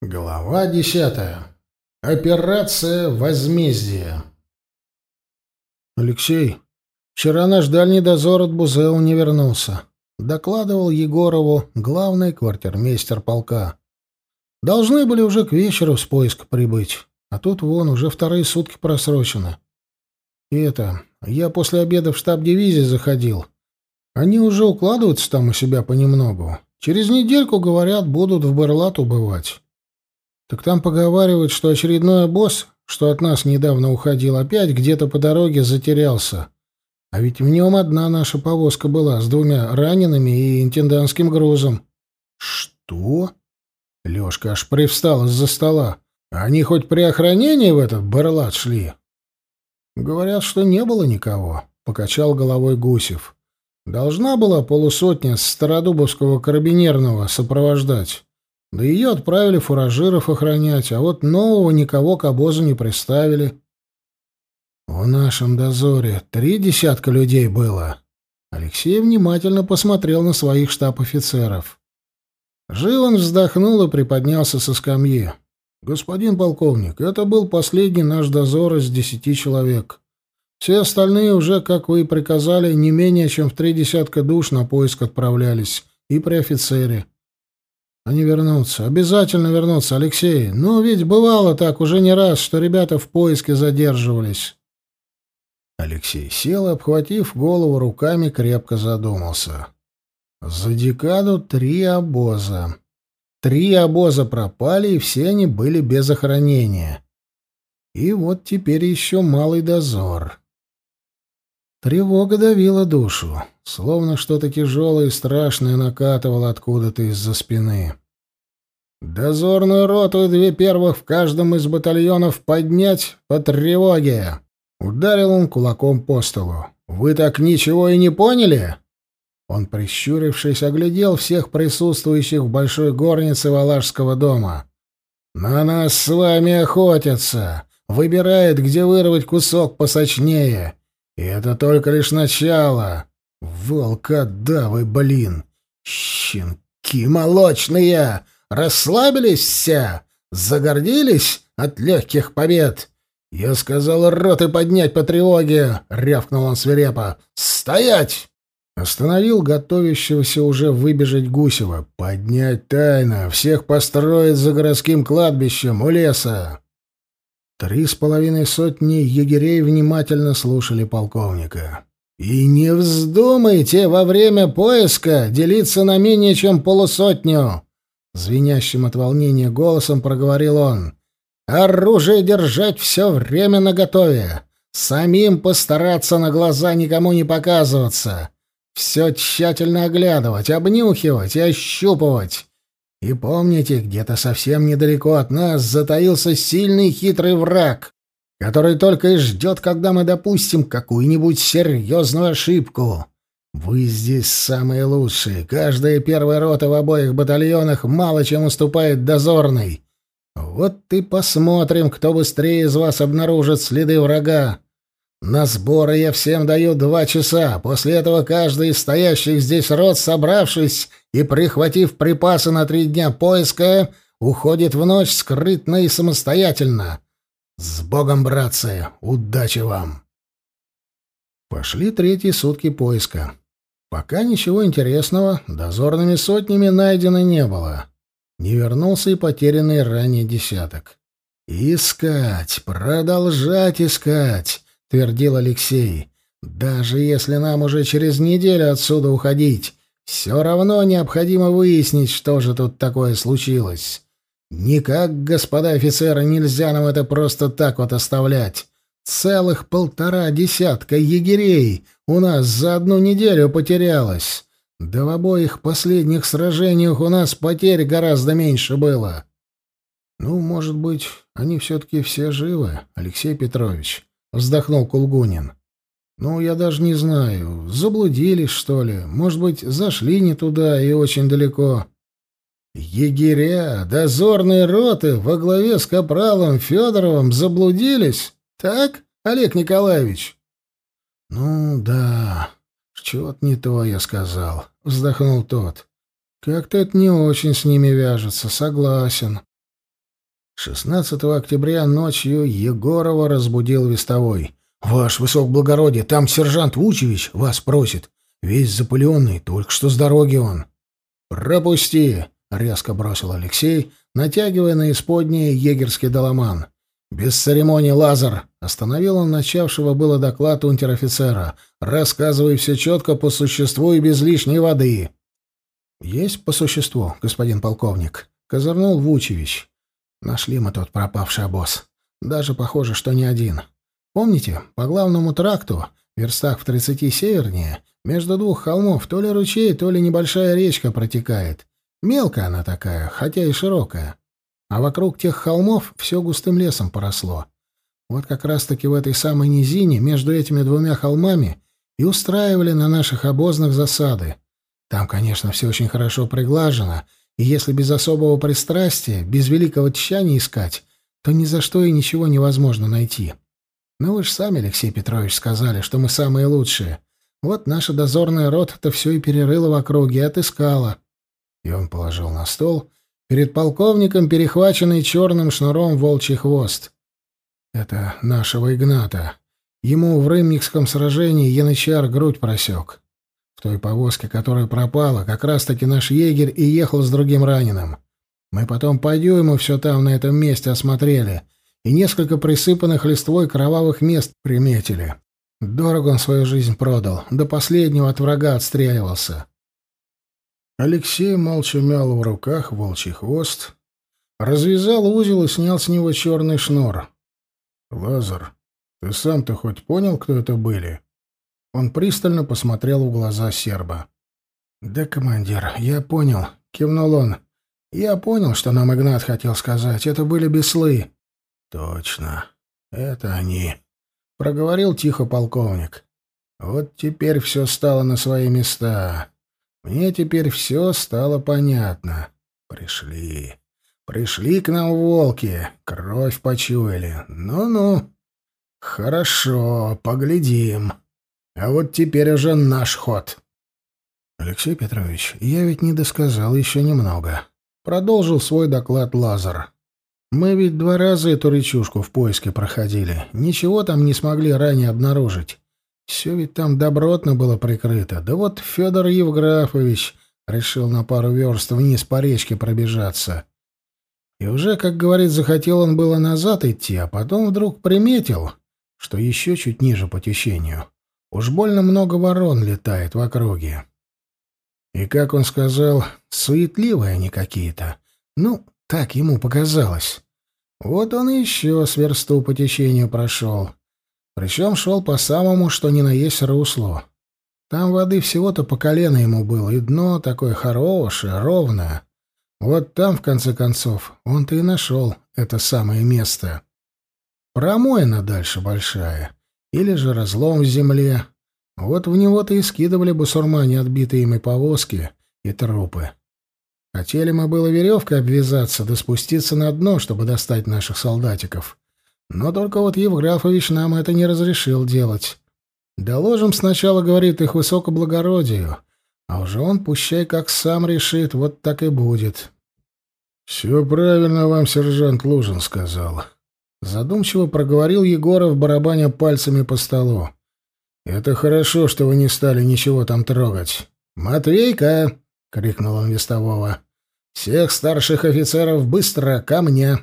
Глава десятая. Операция «Возмездие». «Алексей, вчера наш дальний дозор от Бузеу не вернулся», — докладывал Егорову главный квартирмейстер полка. «Должны были уже к вечеру с поиска прибыть, а тут вон уже вторые сутки просрочены. И это, я после обеда в штаб дивизии заходил. Они уже укладываются там у себя понемногу. Через недельку, говорят, будут в Берлат убывать». Так там поговаривают, что очередной босс, что от нас недавно уходил, опять где-то по дороге затерялся. А ведь в нем одна наша повозка была с двумя ранеными и интендантским грузом. Что? Лёшка аж привстал из-за стола. Они хоть при охранении в этот барлат шли? Говорят, что не было никого, покачал головой Гусев. Должна была полусотня Стародубовского карабинерного сопровождать. Да ее отправили фуражиров охранять, а вот нового никого к обозу не приставили. В нашем дозоре три десятка людей было. Алексей внимательно посмотрел на своих штаб-офицеров. Жилан вздохнул и приподнялся со скамьи. «Господин полковник, это был последний наш дозор из десяти человек. Все остальные уже, как вы и приказали, не менее чем в три десятка душ на поиск отправлялись, и при офицере. Они вернутся, обязательно вернутся, Алексей. Ну, ведь бывало так уже не раз, что ребята в поиске задерживались. Алексей сел, обхватив голову руками, крепко задумался. За декаду три обоза. Три обоза пропали, и все они были без охранения. И вот теперь еще малый дозор. Тревога давила душу, словно что-то тяжелое и страшное накатывало откуда-то из-за спины. «Дозорную роту и две первых в каждом из батальонов поднять по тревоге!» Ударил он кулаком по столу. «Вы так ничего и не поняли?» Он, прищурившись, оглядел всех присутствующих в большой горнице Валашского дома. «На нас с вами охотятся!» Выбирает, где вырвать кусок посочнее. И это только лишь начало. Волкодавы, блин! Щенки молочные! Расслабились все? Загордились от легких побед? Я сказал роты поднять по тревоге, рявкнул он свирепо. Стоять! Остановил готовящегося уже выбежать Гусева. Поднять тайно, всех построить за городским кладбищем у леса. Три с половиной сотни егерей внимательно слушали полковника. «И не вздумайте во время поиска делиться на менее чем полусотню!» Звенящим от волнения голосом проговорил он. «Оружие держать все время наготове. Самим постараться на глаза никому не показываться. Все тщательно оглядывать, обнюхивать и ощупывать. И помните, где-то совсем недалеко от нас затаился сильный хитрый враг, который только и ждет, когда мы допустим какую-нибудь серьезную ошибку. Вы здесь самые лучшие. Каждая первая рота в обоих батальонах мало чем уступает дозорной. Вот и посмотрим, кто быстрее из вас обнаружит следы врага. На сборы я всем даю два часа. После этого каждый из стоящих здесь рот, собравшись и прихватив припасы на три дня поиска, уходит в ночь скрытно и самостоятельно. С Богом, братцы! Удачи вам! Пошли третьи сутки поиска. Пока ничего интересного дозорными сотнями найдено не было. Не вернулся и потерянный ранее десяток. «Искать, продолжать искать!» — твердил Алексей. «Даже если нам уже через неделю отсюда уходить, все равно необходимо выяснить, что же тут такое случилось. Никак, господа офицеры, нельзя нам это просто так вот оставлять. Целых полтора десятка егерей у нас за одну неделю потерялось. Да в обоих последних сражениях у нас потерь гораздо меньше было. Ну, может быть, они все-таки все живы, Алексей Петрович, вздохнул Кулгунин. Ну, я даже не знаю, заблудились, что ли, может быть, зашли не туда и очень далеко. Егеря, дозорные роты во главе с капралом Федоровым заблудились? Так, Олег Николаевич? Ну да, что-то не то я сказал, вздохнул тот. Как-то это не очень с ними вяжется, согласен. 16 октября ночью Егорова разбудил вестовой. «Ваш высокоблагородие, там сержант Вучевич вас просит. Весь запыленный, только что с дороги он». «Пропусти!» — резко бросил Алексей, натягивая на исподнее егерский доломан. «Без церемоний, Лазар!» — остановил он начавшего было доклад унтер-офицера. «Рассказывай все четко по существу и без лишней воды». «Есть по существу, господин полковник», — козырнул Вучевич. «Нашли мы тот пропавший обоз. Даже похоже, что не один. Помните, по главному тракту, верстах в тридцати севернее, между двух холмов то ли ручей, то ли небольшая речка протекает. Мелкая она такая, хотя и широкая. А вокруг тех холмов все густым лесом поросло. Вот как раз-таки в этой самой низине, между этими двумя холмами, и устраивали на наших обозных засады. Там, конечно, все очень хорошо приглажено, и если без особого пристрастия, без великого тщания искать, то ни за что и ничего невозможно найти. Но вы же сами, Алексей Петрович, сказали, что мы самые лучшие. Вот наша дозорная рота-то все и перерыла в округе и отыскала. И он положил на стол перед полковником перехваченный черным шнуром волчий хвост. Это нашего Игната. Ему в Рымникском сражении янычар грудь просек. В той повозке, которая пропала, как раз-таки наш егерь и ехал с другим раненым. Мы потом по дюйму все там, на этом месте, осмотрели, и несколько присыпанных листвой кровавых мест приметили. Дорого он свою жизнь продал, до последнего от врага отстреливался. Алексей молча мял в руках волчий хвост, развязал узел и снял с него черный шнур. — Лазар, ты сам-то хоть понял, кто это были? Он пристально посмотрел в глаза серба. «Да, командир, я понял», — кивнул он. «Я понял, что нам Игнат хотел сказать. Это были беслы». «Точно. Это они», — проговорил тихо полковник. «Вот теперь все стало на свои места. Мне теперь все стало понятно. Пришли. Пришли к нам волки. Кровь почуяли. Ну-ну. Хорошо, поглядим». А вот теперь уже наш ход. Алексей Петрович, я ведь не досказал еще немного. Продолжил свой доклад Лазар. Мы ведь два раза эту речушку в поиске проходили. Ничего там не смогли ранее обнаружить. Все ведь там добротно было прикрыто. Да вот Федор Евграфович решил на пару верст вниз по речке пробежаться. И уже, как говорит, захотел он было назад идти, а потом вдруг приметил, что еще чуть ниже по течению Уж больно много ворон летает в округе. И, как он сказал, суетливые они какие-то. Ну, так ему показалось. Вот он еще с версту по течению прошел. Причем шел по самому, что ни на есть руслу. Там воды всего-то по колено ему было, и дно такое хорошее, ровное. Вот там, в конце концов, он-то и нашел это самое место. Промоина дальше большая или же разлом в земле. Вот в него-то и скидывали бусурмане отбитые ими повозки и трупы. Хотели мы было веревкой обвязаться да спуститься на дно, чтобы достать наших солдатиков. Но только вот Евграфович нам это не разрешил делать. Доложим сначала, говорит, их высокоблагородию, а уже он, пущай как сам решит, вот так и будет. — Все правильно вам сержант Лужин сказал, Задумчиво проговорил Егоров, барабаня пальцами по столу. «Это хорошо, что вы не стали ничего там трогать». «Матвейка!» — крикнул он вестового. «Всех старших офицеров быстро ко мне!»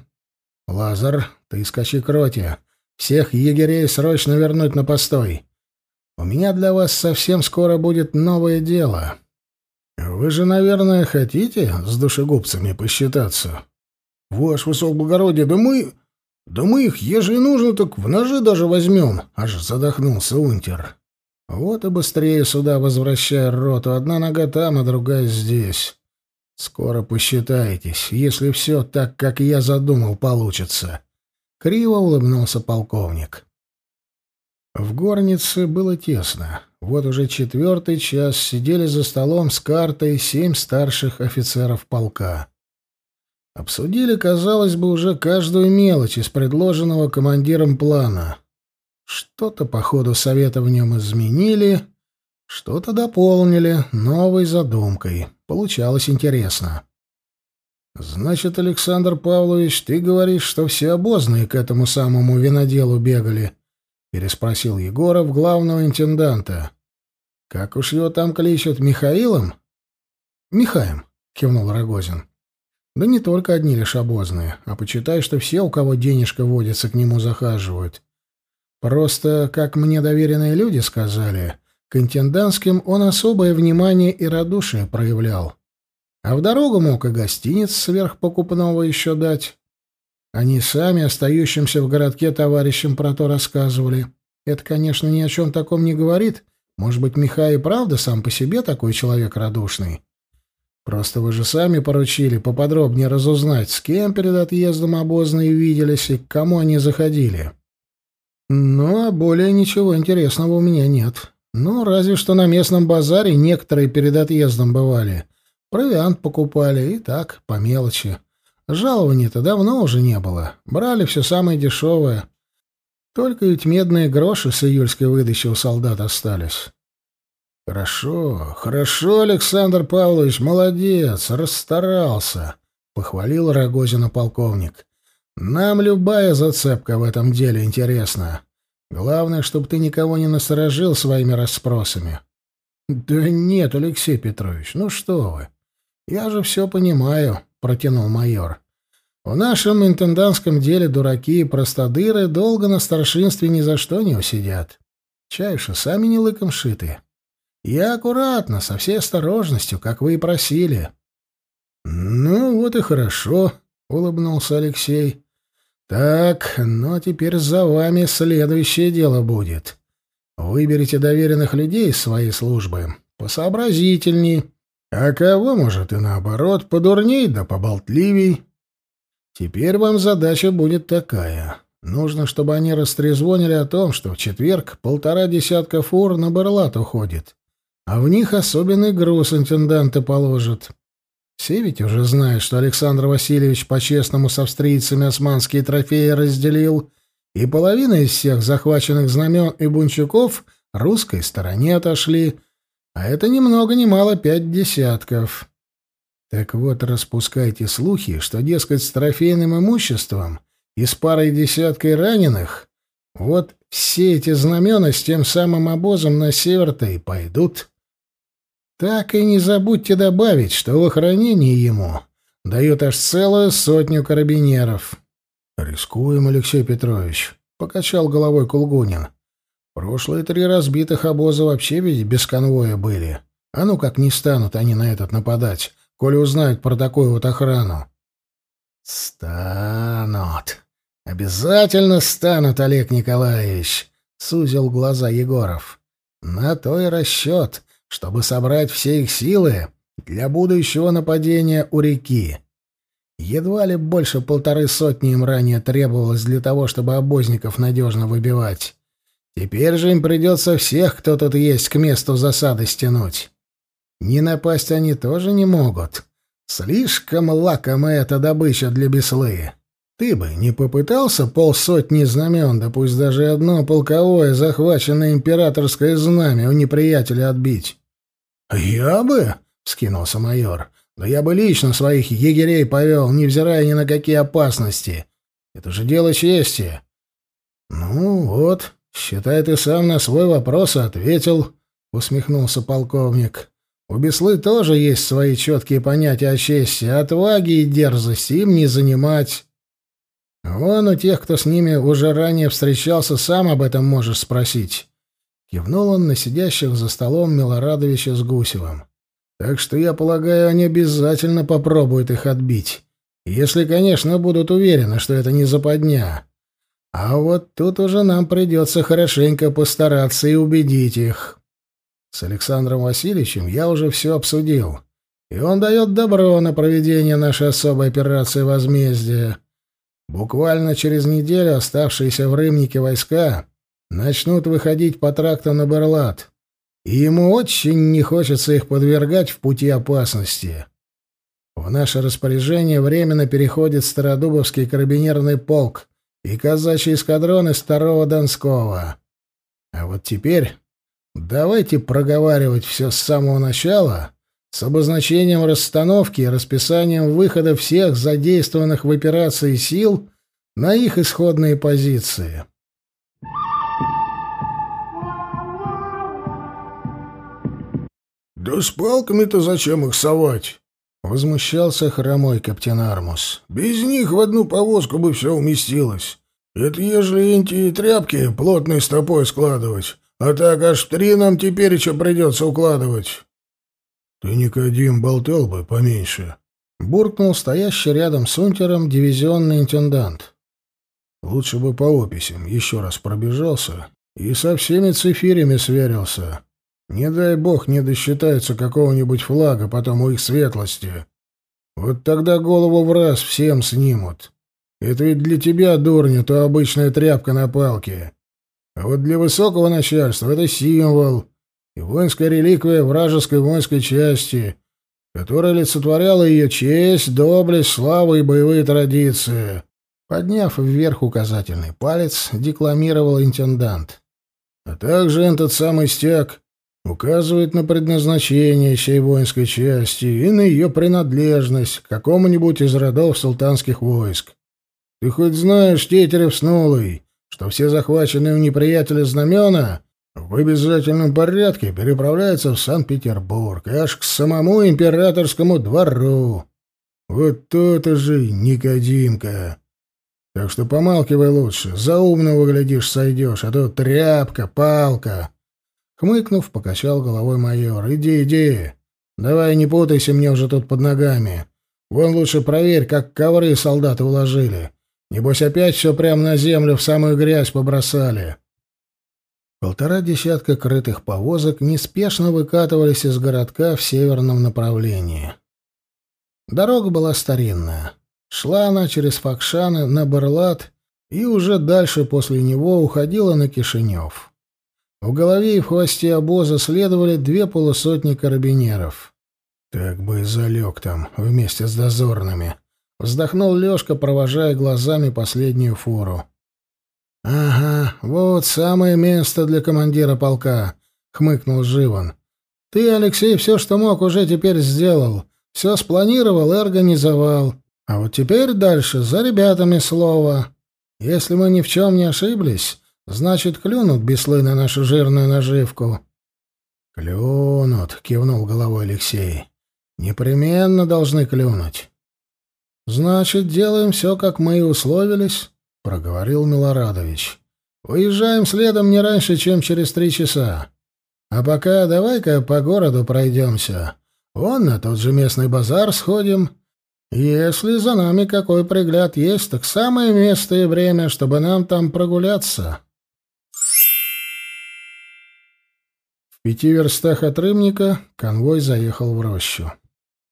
«Лазар, ты скачи к роте. Всех егерей срочно вернуть на постой. У меня для вас совсем скоро будет новое дело. Вы же, наверное, хотите с душегубцами посчитаться?» «Ваше высокоблагородие, да мы...» «Да мы их, ежели нужно, так в ножи даже возьмем!» — аж задохнулся унтер. «Вот и быстрее сюда возвращай роту. Одна нога там, а другая здесь. Скоро посчитайтесь, если все так, как я задумал, получится». Криво улыбнулся полковник. В горнице было тесно. Вот уже четвертый час сидели за столом с картой семь старших офицеров полка. Обсудили, казалось бы, уже каждую мелочь из предложенного командиром плана. Что-то по ходу совета в нем изменили, что-то дополнили новой задумкой. Получалось интересно. Значит, Александр Павлович, ты говоришь, что все обозные к этому самому виноделу бегали? переспросил Егоров главного интенданта. Как уж его там кличут, Михаилом? Михаем, кивнул Рогозин. Да не только одни лишь обозные, а почитай, что все, у кого денежка водится, к нему захаживают. Просто, как мне доверенные люди сказали, к интендантским он особое внимание и радушие проявлял. А в дорогу мог и гостиниц сверхпокупного еще дать. Они сами остающимся в городке товарищам про то рассказывали. Это, конечно, ни о чем таком не говорит. Может быть, Михай и правда сам по себе такой человек радушный. Просто вы же сами поручили поподробнее разузнать, с кем перед отъездом обозные виделись и к кому они заходили. Ну, а более ничего интересного у меня нет. Ну, разве что на местном базаре некоторые перед отъездом бывали. Провиант покупали и так, по мелочи. Жалований-то давно уже не было. Брали все самое дешевое. Только ведь медные гроши с июльской выдачи у солдат остались. «Хорошо, хорошо, Александр Павлович, молодец, расстарался», — похвалил Рогозина полковник. «Нам любая зацепка в этом деле интересна. Главное, чтобы ты никого не насторожил своими расспросами». «Да нет, Алексей Петрович, ну что вы. Я же все понимаю», — протянул майор. «В нашем интендантском деле дураки и простодыры долго на старшинстве ни за что не усидят. Чаиши сами не лыком шиты». Я аккуратно, со всей осторожностью, как вы и просили. Ну вот и хорошо, улыбнулся Алексей. Так, ну а теперь за вами следующее дело будет. Выберите доверенных людей из своей службы, посообразительней, а кого, может, и наоборот, подурней да поболтливей. Теперь вам задача будет такая. Нужно, чтобы они растрезвонили о том, что в четверг полтора десятка фур на Барлат уходит а в них особенный груз интенданты положат. Все ведь уже знают, что Александр Васильевич по-честному с австрийцами османские трофеи разделил, и половина из всех захваченных знамен и бунчуков русской стороне отошли, а это ни много ни мало пять десятков. Так вот, распускайте слухи, что, дескать, с трофейным имуществом и с парой десяткой раненых вот все эти знамена с тем самым обозом на север-то и пойдут. Так и не забудьте добавить, что в охранении ему дают аж целую сотню карабинеров. «Рискуем, Алексей Петрович», — покачал головой Кулгунин. «Прошлые три разбитых обоза вообще ведь без конвоя были. А ну как не станут они на этот нападать, коли узнают про такую вот охрану». «Станут. Обязательно станут, Олег Николаевич», — сузил глаза Егоров. «На то и расчет» чтобы собрать все их силы для будущего нападения у реки. Едва ли больше полторы сотни им ранее требовалось для того, чтобы обозников надежно выбивать. Теперь же им придется всех, кто тут есть, к месту засады стянуть. Не напасть они тоже не могут. Слишком лакомая эта добыча для беслы. Ты бы не попытался полсотни знамен, да пусть даже одно полковое, захваченное императорское знамя у неприятеля отбить? «Я бы?» — вскинулся майор. «Да я бы лично своих егерей повел, невзирая ни на какие опасности. Это же дело чести». «Ну вот, считай, ты сам на свой вопрос ответил», — усмехнулся полковник. «У Беслы тоже есть свои четкие понятия о чести, отваги и дерзости им не занимать». Вон у тех, кто с ними уже ранее встречался, сам об этом можешь спросить. Кивнул он на сидящих за столом Милорадовича с Гусевым. Так что, я полагаю, они обязательно попробуют их отбить. Если, конечно, будут уверены, что это не западня. А вот тут уже нам придется хорошенько постараться и убедить их. С Александром Васильевичем я уже все обсудил. И он дает добро на проведение нашей особой операции возмездия. Буквально через неделю оставшиеся в Рымнике войска начнут выходить по тракту на Берлат, и ему очень не хочется их подвергать в пути опасности. В наше распоряжение временно переходит Стародубовский карабинерный полк и казачий эскадрон из Донского. А вот теперь давайте проговаривать все с самого начала, с обозначением расстановки и расписанием выхода всех задействованных в операции сил на их исходные позиции. «Да с палками-то зачем их совать?» — возмущался хромой каптен Армус. «Без них в одну повозку бы все уместилось. Это ежели инти и тряпки плотной стопой складывать, а так аж три нам теперь еще придется укладывать». «Ты, Никодим, болтал бы поменьше», — буркнул стоящий рядом с унтером дивизионный интендант. «Лучше бы по описям еще раз пробежался и со всеми цифирями сверился. Не дай бог не досчитаются какого-нибудь флага потом у их светлости. Вот тогда голову в раз всем снимут. Это ведь для тебя, дурня, то обычная тряпка на палке. А вот для высокого начальства это символ, и воинская реликвия вражеской воинской части, которая олицетворяла ее честь, доблесть, славу и боевые традиции. Подняв вверх указательный палец, декламировал интендант. А также этот самый стяг указывает на предназначение сей воинской части и на ее принадлежность к какому-нибудь из родов султанских войск. Ты хоть знаешь, Тетерев с что все захваченные у неприятеля знамена в обязательном порядке переправляется в Санкт-Петербург, аж к самому императорскому двору. Вот то-то же Никодимка. Так что помалкивай лучше, за умного, глядишь, сойдешь, а то тряпка, палка. Хмыкнув, покачал головой майор. «Иди, иди. Давай не путайся мне уже тут под ногами. Вон лучше проверь, как ковры солдаты уложили. Небось, опять все прямо на землю в самую грязь побросали». Полтора десятка крытых повозок неспешно выкатывались из городка в северном направлении. Дорога была старинная. Шла она через Факшаны на Барлат и уже дальше после него уходила на Кишинев. В голове и в хвосте обоза следовали две полусотни карабинеров. «Так бы и залег там вместе с дозорными», — вздохнул Лёшка, провожая глазами последнюю фуру. «Ага, вот самое место для командира полка», — хмыкнул Живан. «Ты, Алексей, все, что мог, уже теперь сделал. Все спланировал и организовал. А вот теперь дальше за ребятами слово. Если мы ни в чем не ошиблись, значит, клюнут беслы на нашу жирную наживку». «Клюнут», — кивнул головой Алексей. «Непременно должны клюнуть». «Значит, делаем все, как мы и условились» проговорил Милорадович. Выезжаем следом не раньше, чем через три часа. А пока давай-ка по городу пройдемся. Вон на тот же местный базар сходим. Если за нами какой пригляд есть, так самое место и время, чтобы нам там прогуляться. В пяти верстах от Рымника конвой заехал в рощу.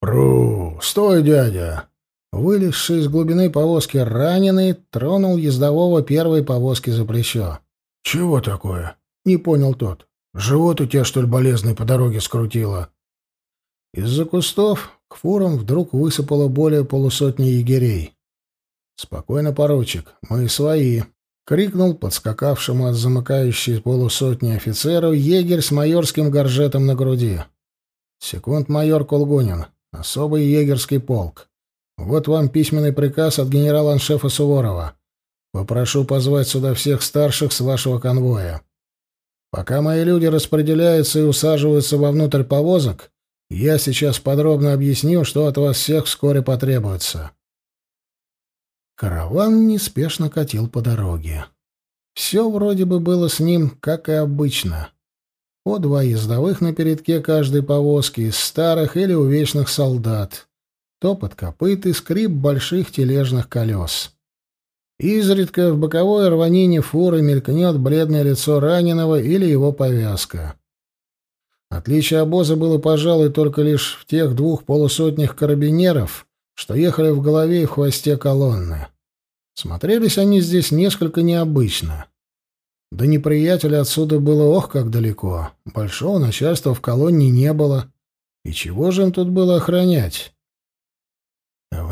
«Пру! Стой, дядя!» Вылезший из глубины повозки раненый тронул ездового первой повозки за плечо. «Чего такое?» — не понял тот. «Живот у тебя, что ли, болезный по дороге скрутило?» Из-за кустов к фурам вдруг высыпало более полусотни егерей. «Спокойно, поручик, мы свои», — крикнул подскакавшему от замыкающей полусотни офицеру егерь с майорским горжетом на груди. «Секунд майор Колгунин, особый егерский полк. Вот вам письменный приказ от генерала-аншефа Суворова. Попрошу позвать сюда всех старших с вашего конвоя. Пока мои люди распределяются и усаживаются вовнутрь повозок, я сейчас подробно объясню, что от вас всех вскоре потребуется. Караван неспешно катил по дороге. Все вроде бы было с ним, как и обычно. По два ездовых на передке каждой повозки из старых или увечных солдат топот копыт и скрип больших тележных колес. Изредка в боковой рванине фуры мелькнет бледное лицо раненого или его повязка. Отличие обоза было, пожалуй, только лишь в тех двух полусотнях карабинеров, что ехали в голове и в хвосте колонны. Смотрелись они здесь несколько необычно. До неприятеля отсюда было ох как далеко. Большого начальства в колонне не было. И чего же им тут было охранять?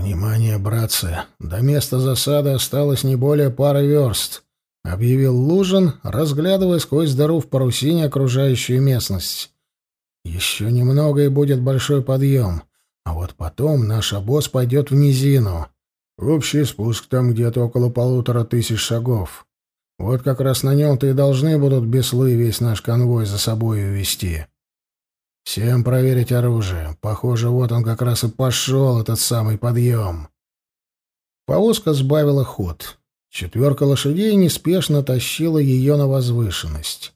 «Внимание, братцы! До места засады осталось не более пары верст», — объявил Лужин, разглядывая сквозь дыру в парусине окружающую местность. Еще немного и будет большой подъем. А вот потом наш обоз пойдет в низину. Общий спуск там где-то около полутора тысяч шагов. Вот как раз на нем-то и должны будут беслы весь наш конвой за собой увести. Всем проверить оружие. Похоже, вот он как раз и пошел, этот самый подъем. Повозка сбавила ход. Четверка лошадей неспешно тащила ее на возвышенность.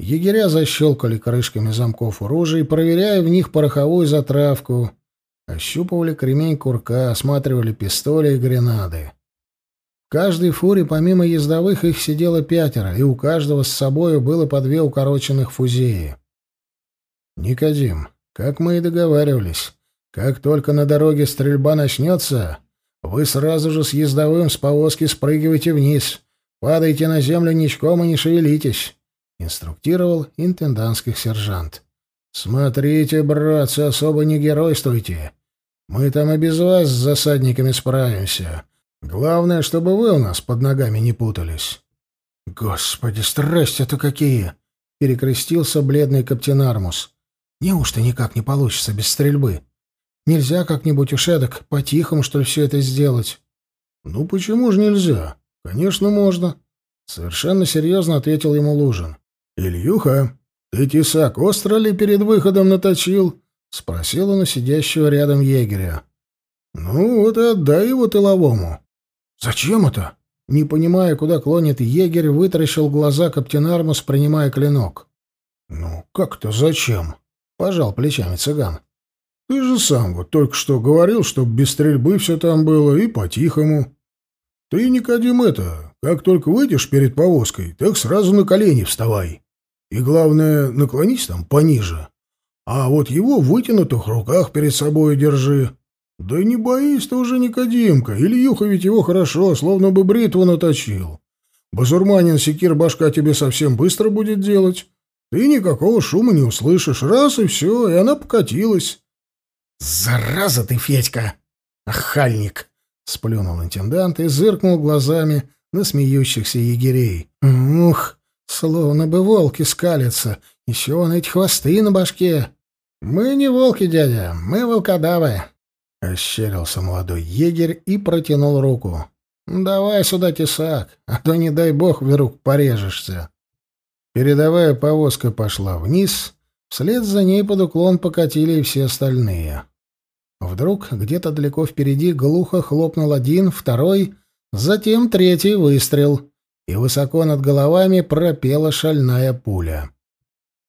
Егеря защелкали крышками замков оружия, проверяя в них пороховую затравку, ощупывали кремень курка, осматривали пистоли и гренады. В каждой фуре помимо ездовых их сидело пятеро, и у каждого с собою было по две укороченных фузеи. «Никодим, как мы и договаривались, как только на дороге стрельба начнется, вы сразу же с ездовым с повозки спрыгивайте вниз, падайте на землю ничком и не шевелитесь», — инструктировал интендантских сержант. «Смотрите, братцы, особо не геройствуйте. Мы там и без вас с засадниками справимся. Главное, чтобы вы у нас под ногами не путались». «Господи, страсти-то какие!» — перекрестился бледный каптен Армус. Неужто никак не получится без стрельбы? Нельзя как-нибудь уж эдак по-тихому, что ли, все это сделать? — Ну, почему же нельзя? Конечно, можно. Совершенно серьезно ответил ему Лужин. — Ильюха, ты тесак остро ли перед выходом наточил? — спросил он у сидящего рядом егеря. — Ну, вот и отдай его тыловому. — Зачем это? Не понимая, куда клонит егерь, вытаращил глаза Каптенармус, принимая клинок. — Ну, как-то зачем? — пожал плечами цыган. «Ты же сам вот только что говорил, чтоб без стрельбы все там было и по-тихому. Ты, Никодим, это, как только выйдешь перед повозкой, так сразу на колени вставай. И главное, наклонись там пониже. А вот его в вытянутых руках перед собой держи. Да не боись ты уже, Никодимка, Ильюха ведь его хорошо, словно бы бритву наточил. Базурманин секир башка тебе совсем быстро будет делать». Ты никакого шума не услышишь. Раз и все, и она покатилась. «Зараза ты, Федька! Охальник!» — сплюнул интендант и зыркнул глазами на смеющихся егерей. «Ух, словно бы волки скалятся. Еще он эти хвосты на башке. Мы не волки, дядя, мы волкодавы!» Ощерился молодой егерь и протянул руку. «Давай сюда тесак, а то, не дай бог, вдруг порежешься». Передовая повозка пошла вниз, вслед за ней под уклон покатили и все остальные. Вдруг где-то далеко впереди глухо хлопнул один, второй, затем третий выстрел, и высоко над головами пропела шальная пуля.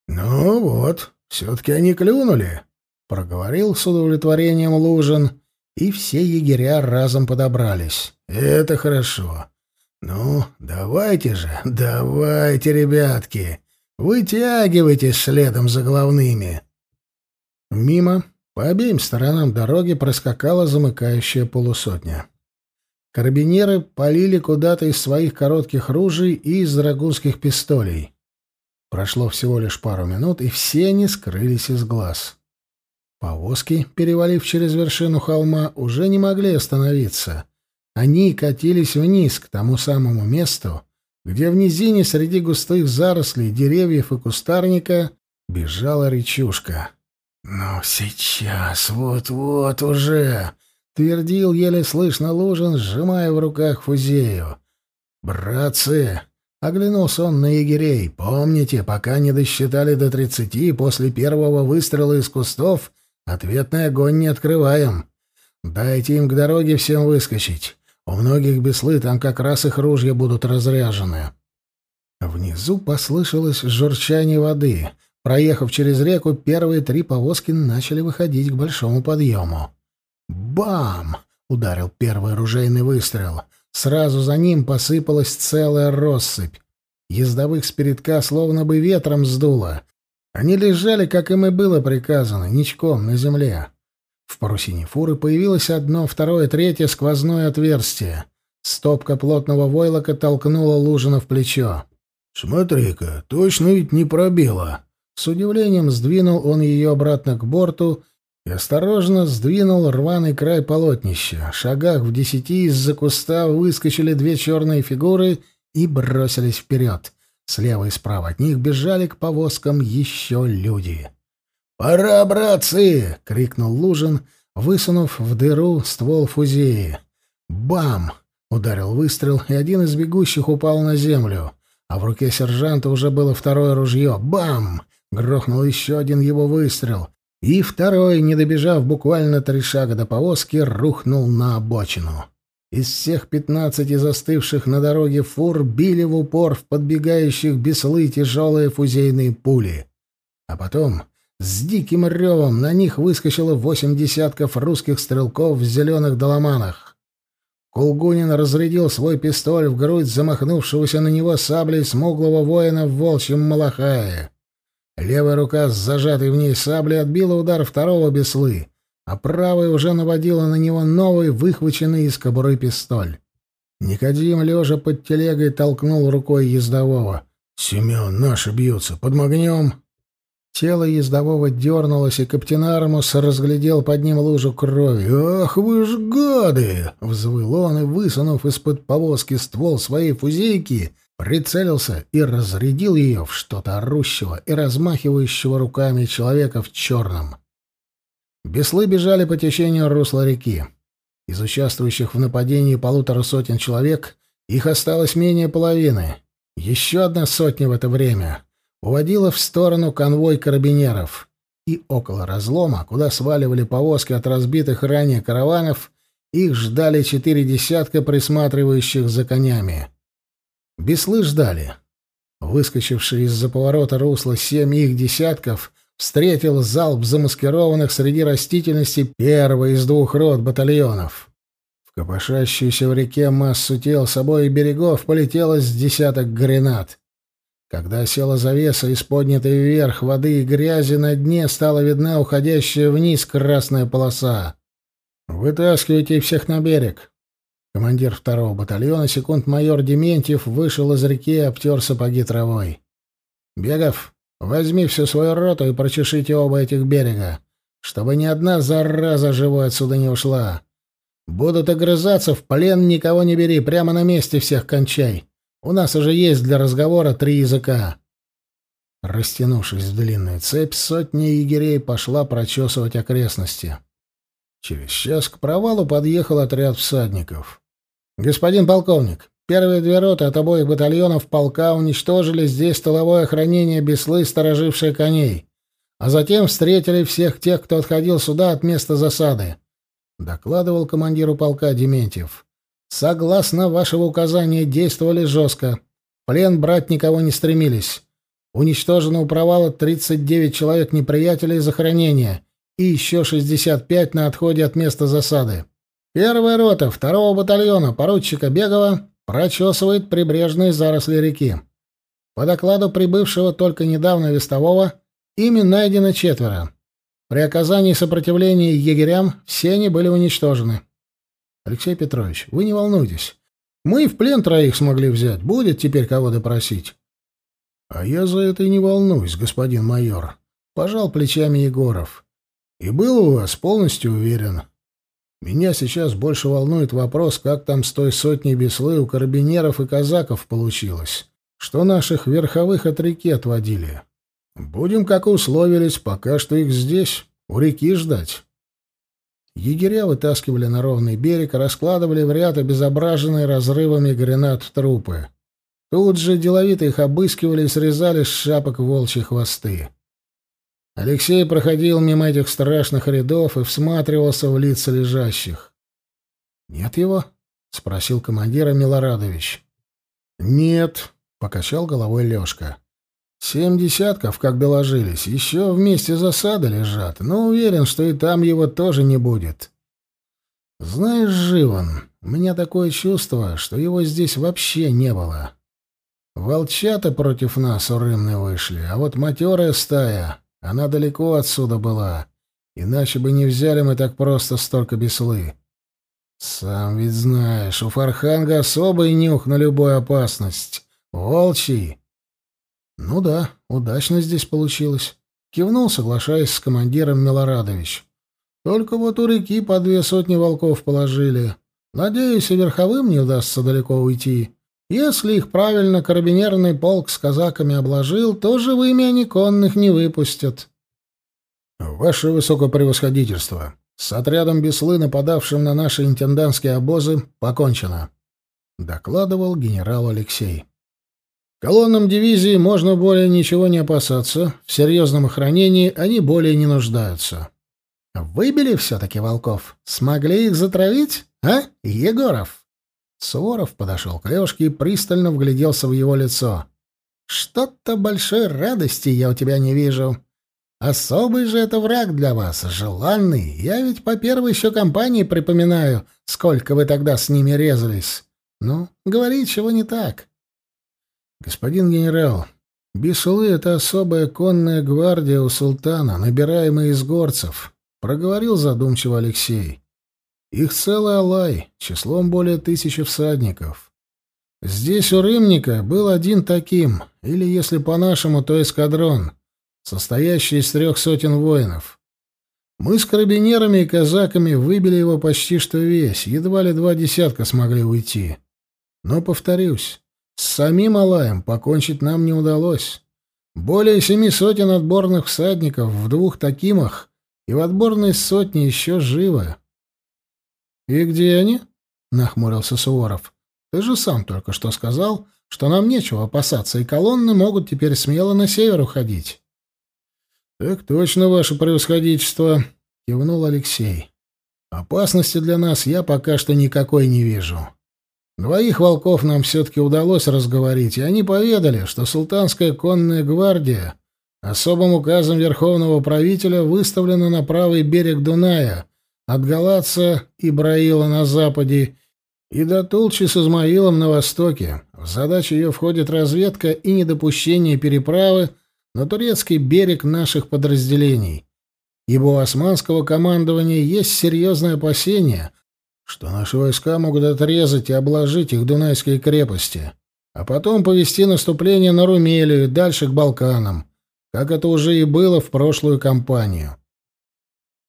«Ну вот, все-таки они клюнули», — проговорил с удовлетворением Лужин, и все егеря разом подобрались. «Это хорошо. «Ну, давайте же, давайте, ребятки, вытягивайтесь следом за главными». Мимо, по обеим сторонам дороги проскакала замыкающая полусотня. Карабинеры полили куда-то из своих коротких ружей и из драгунских пистолей. Прошло всего лишь пару минут, и все они скрылись из глаз. Повозки, перевалив через вершину холма, уже не могли остановиться — они катились вниз, к тому самому месту, где в низине среди густых зарослей, деревьев и кустарника бежала речушка. «Ну, сейчас, вот-вот уже!» — твердил еле слышно Лужин, сжимая в руках фузею. «Братцы!» — оглянулся он на егерей. «Помните, пока не досчитали до тридцати, после первого выстрела из кустов ответный огонь не открываем. Дайте им к дороге всем выскочить. У многих беслы там как раз их ружья будут разряжены. Внизу послышалось журчание воды. Проехав через реку, первые три повозки начали выходить к большому подъему. «Бам!» — ударил первый ружейный выстрел. Сразу за ним посыпалась целая россыпь. Ездовых с передка словно бы ветром сдуло. Они лежали, как им и было приказано, ничком на земле. В парусине фуры появилось одно, второе, третье сквозное отверстие. Стопка плотного войлока толкнула Лужина в плечо. «Смотри-ка, точно ведь не пробила!» С удивлением сдвинул он ее обратно к борту и осторожно сдвинул рваный край полотнища. В шагах в десяти из-за куста выскочили две черные фигуры и бросились вперед. Слева и справа от них бежали к повозкам еще люди. «Пора, братцы!» — крикнул Лужин, высунув в дыру ствол фузеи. «Бам!» — ударил выстрел, и один из бегущих упал на землю. А в руке сержанта уже было второе ружье. «Бам!» — грохнул еще один его выстрел. И второй, не добежав буквально три шага до повозки, рухнул на обочину. Из всех пятнадцати застывших на дороге фур били в упор в подбегающих беслы тяжелые фузейные пули. А потом с диким ревом на них выскочило восемь десятков русских стрелков в зеленых доломанах. Кулгунин разрядил свой пистоль в грудь замахнувшегося на него саблей смуглого воина в волчьем малахае. Левая рука с зажатой в ней саблей отбила удар второго беслы, а правая уже наводила на него новый, выхваченный из кобуры пистоль. Никодим, лежа под телегой, толкнул рукой ездового. «Семен, наши бьются. Подмогнем!» Тело ездового дернулось, и капитан Армус разглядел под ним лужу крови. «Ах вы ж гады!» — взвыл он и, высунув из-под повозки ствол своей фузейки, прицелился и разрядил ее в что-то орущего и размахивающего руками человека в черном. Беслы бежали по течению русла реки. Из участвующих в нападении полутора сотен человек их осталось менее половины. Еще одна сотня в это время — уводила в сторону конвой карабинеров, и около разлома, куда сваливали повозки от разбитых ранее караванов, их ждали четыре десятка присматривающих за конями. Беслы ждали. Выскочивший из-за поворота русла семь их десятков встретил залп замаскированных среди растительности первый из двух рот батальонов. В копошащуюся в реке массу тел с обоих берегов полетело с десяток гранат. Когда села завеса из поднятой вверх воды и грязи, на дне стала видна уходящая вниз красная полоса. «Вытаскивайте всех на берег!» Командир второго батальона, секунд-майор Дементьев, вышел из реки и обтер сапоги травой. «Бегов, возьми всю свою роту и прочешите оба этих берега, чтобы ни одна зараза живой отсюда не ушла. Будут огрызаться, в плен никого не бери, прямо на месте всех кончай. У нас уже есть для разговора три языка. Растянувшись в длинную цепь, сотня егерей пошла прочесывать окрестности. Через час к провалу подъехал отряд всадников. «Господин полковник, первые две роты от обоих батальонов полка уничтожили здесь столовое охранение беслы, сторожившее коней, а затем встретили всех тех, кто отходил сюда от места засады», — докладывал командиру полка Дементьев. Согласно вашего указания, действовали жестко. Плен брать никого не стремились. Уничтожено у провала 39 человек неприятелей из охранения и еще 65 на отходе от места засады. Первая рота второго батальона поручика Бегова прочесывает прибрежные заросли реки. По докладу прибывшего только недавно вестового, ими найдено четверо. При оказании сопротивления егерям все они были уничтожены. Алексей Петрович, вы не волнуйтесь. Мы в плен троих смогли взять. Будет теперь кого допросить. А я за это и не волнуюсь, господин майор. Пожал плечами Егоров. И был у вас полностью уверен. Меня сейчас больше волнует вопрос, как там с той сотней беслы у карабинеров и казаков получилось, что наших верховых от реки отводили. Будем, как и условились, пока что их здесь, у реки ждать. Егеря вытаскивали на ровный берег, раскладывали в ряд обезображенные разрывами гранат трупы. Тут же деловито их обыскивали и срезали с шапок волчьи хвосты. Алексей проходил мимо этих страшных рядов и всматривался в лица лежащих. «Нет его?» — спросил командира Милорадович. «Нет», — покачал головой Лёшка. Семь десятков, как доложились, еще вместе засады лежат, но уверен, что и там его тоже не будет. Знаешь, Живан, у меня такое чувство, что его здесь вообще не было. Волчата против нас урымны вышли, а вот матерая стая, она далеко отсюда была, иначе бы не взяли мы так просто столько беслы. Сам ведь знаешь, у Фарханга особый нюх на любую опасность. Волчий. «Ну да, удачно здесь получилось», — кивнул, соглашаясь с командиром Милорадович. «Только вот у реки по две сотни волков положили. Надеюсь, и верховым не удастся далеко уйти. Если их правильно карабинерный полк с казаками обложил, то живыми они конных не выпустят». «Ваше высокопревосходительство, с отрядом Беслы, нападавшим на наши интендантские обозы, покончено», — докладывал генерал Алексей. «Колоннам дивизии можно более ничего не опасаться, в серьезном охранении они более не нуждаются». «Выбили все-таки волков? Смогли их затравить, а, Егоров?» Суворов подошел к Лешке и пристально вгляделся в его лицо. «Что-то большой радости я у тебя не вижу. Особый же это враг для вас, желанный. Я ведь по первой еще компании припоминаю, сколько вы тогда с ними резались. Ну, говори, чего не так. Господин генерал, Бесулы — это особая конная гвардия у султана, набираемая из горцев, — проговорил задумчиво Алексей. Их целый алай, числом более тысячи всадников. Здесь у Рымника был один таким, или, если по-нашему, то эскадрон — состоящий из трех сотен воинов. Мы с карабинерами и казаками выбили его почти что весь, едва ли два десятка смогли уйти. Но, повторюсь, с самим Алаем покончить нам не удалось. Более семи сотен отборных всадников в двух такимах и в отборной сотне еще живы. — И где они? — нахмурился Суворов. — Ты же сам только что сказал, что нам нечего опасаться, и колонны могут теперь смело на север уходить. «Так точно, ваше превосходительство», — кивнул Алексей. «Опасности для нас я пока что никакой не вижу. Двоих волков нам все-таки удалось разговорить, и они поведали, что султанская конная гвардия особым указом верховного правителя выставлена на правый берег Дуная, от Галаца и Браила на западе и до Тулчи с Измаилом на востоке. В задачу ее входит разведка и недопущение переправы — на турецкий берег наших подразделений, ибо у османского командования есть серьезное опасение, что наши войска могут отрезать и обложить их Дунайские крепости, а потом повести наступление на Румелию и дальше к Балканам, как это уже и было в прошлую кампанию.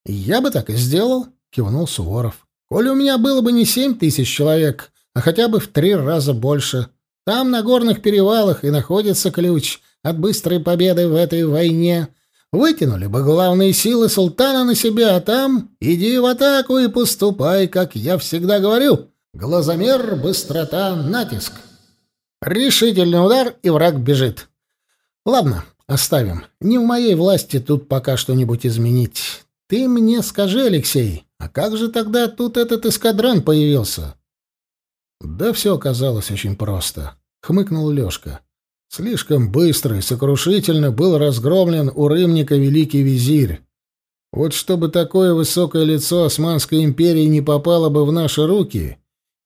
«Я бы так и сделал», — кивнул Суворов. «Коли у меня было бы не семь тысяч человек, а хотя бы в три раза больше. Там, на горных перевалах, и находится ключ, от быстрой победы в этой войне, вытянули бы главные силы султана на себя, а там иди в атаку и поступай, как я всегда говорю. Глазомер, быстрота, натиск. Решительный удар, и враг бежит. Ладно, оставим. Не в моей власти тут пока что-нибудь изменить. Ты мне скажи, Алексей, а как же тогда тут этот эскадрон появился? Да все оказалось очень просто, хмыкнул Лёшка. Слишком быстро и сокрушительно был разгромлен у Рымника великий визирь. Вот чтобы такое высокое лицо Османской империи не попало бы в наши руки,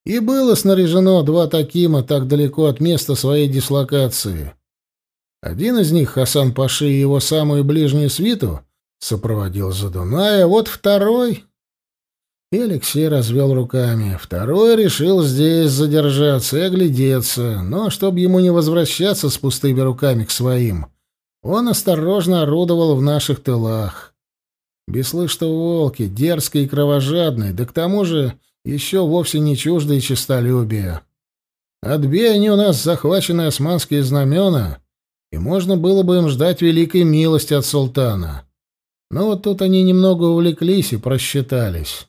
и было снаряжено два такима так далеко от места своей дислокации. Один из них, Хасан Паши и его самую ближнюю свиту, сопроводил за Дуная, вот второй и Алексей развел руками. Второй решил здесь задержаться и оглядеться, но чтобы ему не возвращаться с пустыми руками к своим, он осторожно орудовал в наших тылах. Беслы, что волки, дерзкие и кровожадные, да к тому же еще вовсе не чуждые честолюбия. Отбей они у нас захваченные османские знамена, и можно было бы им ждать великой милости от султана. Но вот тут они немного увлеклись и просчитались.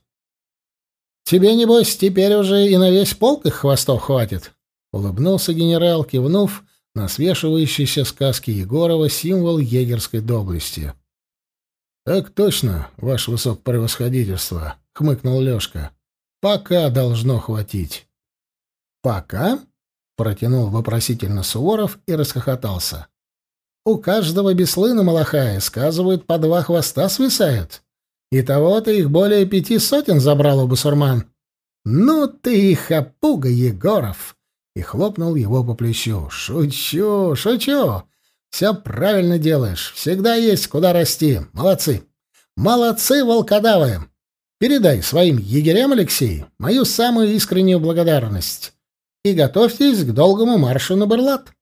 Тебе, небось, теперь уже и на весь полк их хвостов хватит?» — улыбнулся генерал, кивнув на свешивающийся сказки Егорова символ егерской доблести. «Так точно, ваше высокопревосходительство», — хмыкнул Лёшка. «Пока должно хватить». «Пока?» — протянул вопросительно Суворов и расхохотался. «У каждого беслы на Малахае, сказывают, по два хвоста свисают. И того-то их более пяти сотен забрал у басурман. Ну ты хапуга, Егоров! И хлопнул его по плечу. Шучу, шучу. Все правильно делаешь. Всегда есть куда расти. Молодцы. Молодцы, волкодавы. Передай своим егерям, Алексей, мою самую искреннюю благодарность. И готовьтесь к долгому маршу на Берлат.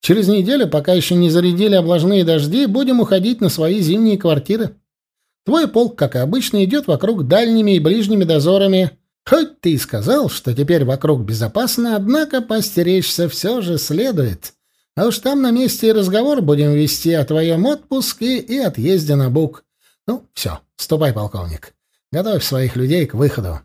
Через неделю, пока еще не зарядили облажные дожди, будем уходить на свои зимние квартиры. Твой полк, как и обычно, идет вокруг дальними и ближними дозорами. Хоть ты и сказал, что теперь вокруг безопасно, однако постеречься все же следует. А уж там на месте и разговор будем вести о твоем отпуске и отъезде на Бук. Ну, все, ступай, полковник. Готовь своих людей к выходу.